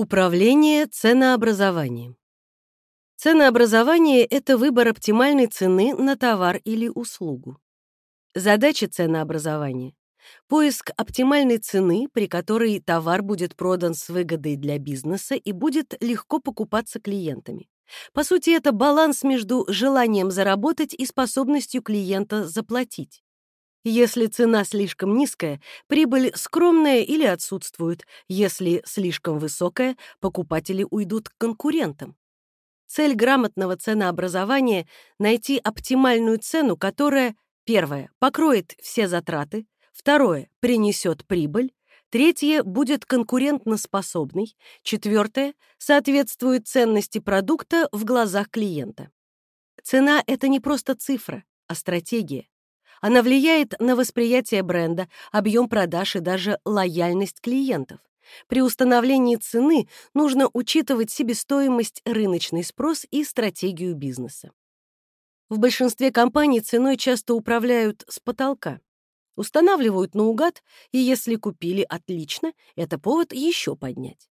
Управление ценообразованием. Ценообразование — это выбор оптимальной цены на товар или услугу. Задача ценообразования — поиск оптимальной цены, при которой товар будет продан с выгодой для бизнеса и будет легко покупаться клиентами. По сути, это баланс между желанием заработать и способностью клиента заплатить. Если цена слишком низкая, прибыль скромная или отсутствует. Если слишком высокая, покупатели уйдут к конкурентам. Цель грамотного ценообразования — найти оптимальную цену, которая, первое, покроет все затраты, второе, принесет прибыль, третье, будет конкурентноспособной, четвертое, соответствует ценности продукта в глазах клиента. Цена — это не просто цифра, а стратегия. Она влияет на восприятие бренда, объем продаж и даже лояльность клиентов. При установлении цены нужно учитывать себестоимость, рыночный спрос и стратегию бизнеса. В большинстве компаний ценой часто управляют с потолка. Устанавливают наугад, и если купили отлично, это повод еще поднять.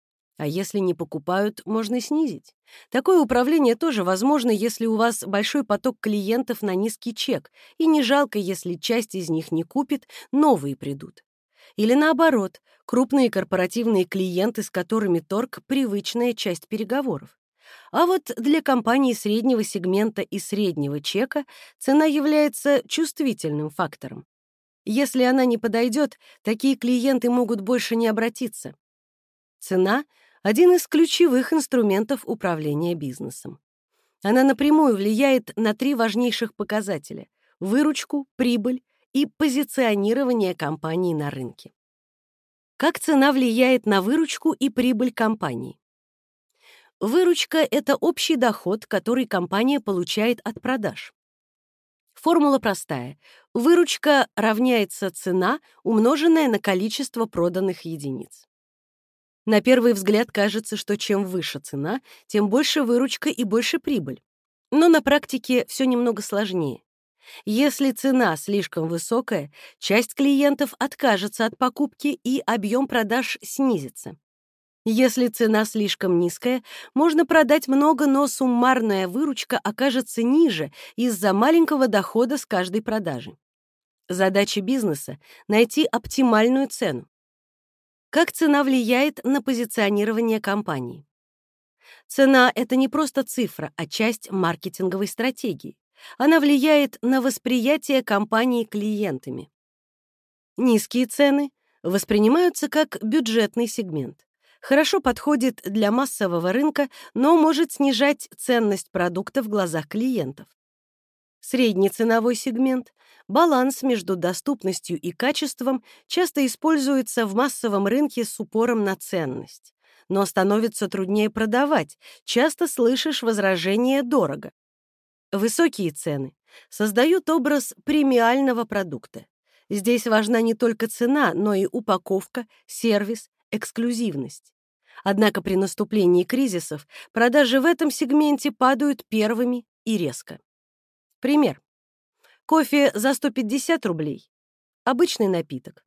А если не покупают, можно снизить. Такое управление тоже возможно, если у вас большой поток клиентов на низкий чек, и не жалко, если часть из них не купит, новые придут. Или наоборот, крупные корпоративные клиенты, с которыми торг — привычная часть переговоров. А вот для компании среднего сегмента и среднего чека цена является чувствительным фактором. Если она не подойдет, такие клиенты могут больше не обратиться. Цена — один из ключевых инструментов управления бизнесом. Она напрямую влияет на три важнейших показателя — выручку, прибыль и позиционирование компании на рынке. Как цена влияет на выручку и прибыль компании? Выручка — это общий доход, который компания получает от продаж. Формула простая. Выручка равняется цена, умноженная на количество проданных единиц. На первый взгляд кажется, что чем выше цена, тем больше выручка и больше прибыль. Но на практике все немного сложнее. Если цена слишком высокая, часть клиентов откажется от покупки и объем продаж снизится. Если цена слишком низкая, можно продать много, но суммарная выручка окажется ниже из-за маленького дохода с каждой продажи. Задача бизнеса — найти оптимальную цену. Как цена влияет на позиционирование компании? Цена — это не просто цифра, а часть маркетинговой стратегии. Она влияет на восприятие компании клиентами. Низкие цены воспринимаются как бюджетный сегмент. Хорошо подходит для массового рынка, но может снижать ценность продукта в глазах клиентов. Средний ценовой сегмент, баланс между доступностью и качеством часто используется в массовом рынке с упором на ценность. Но становится труднее продавать, часто слышишь возражение «дорого». Высокие цены создают образ премиального продукта. Здесь важна не только цена, но и упаковка, сервис, эксклюзивность. Однако при наступлении кризисов продажи в этом сегменте падают первыми и резко. Пример. Кофе за 150 рублей. Обычный напиток.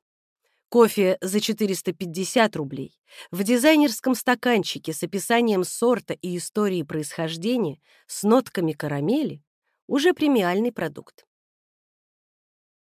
Кофе за 450 рублей. В дизайнерском стаканчике с описанием сорта и истории происхождения, с нотками карамели, уже премиальный продукт.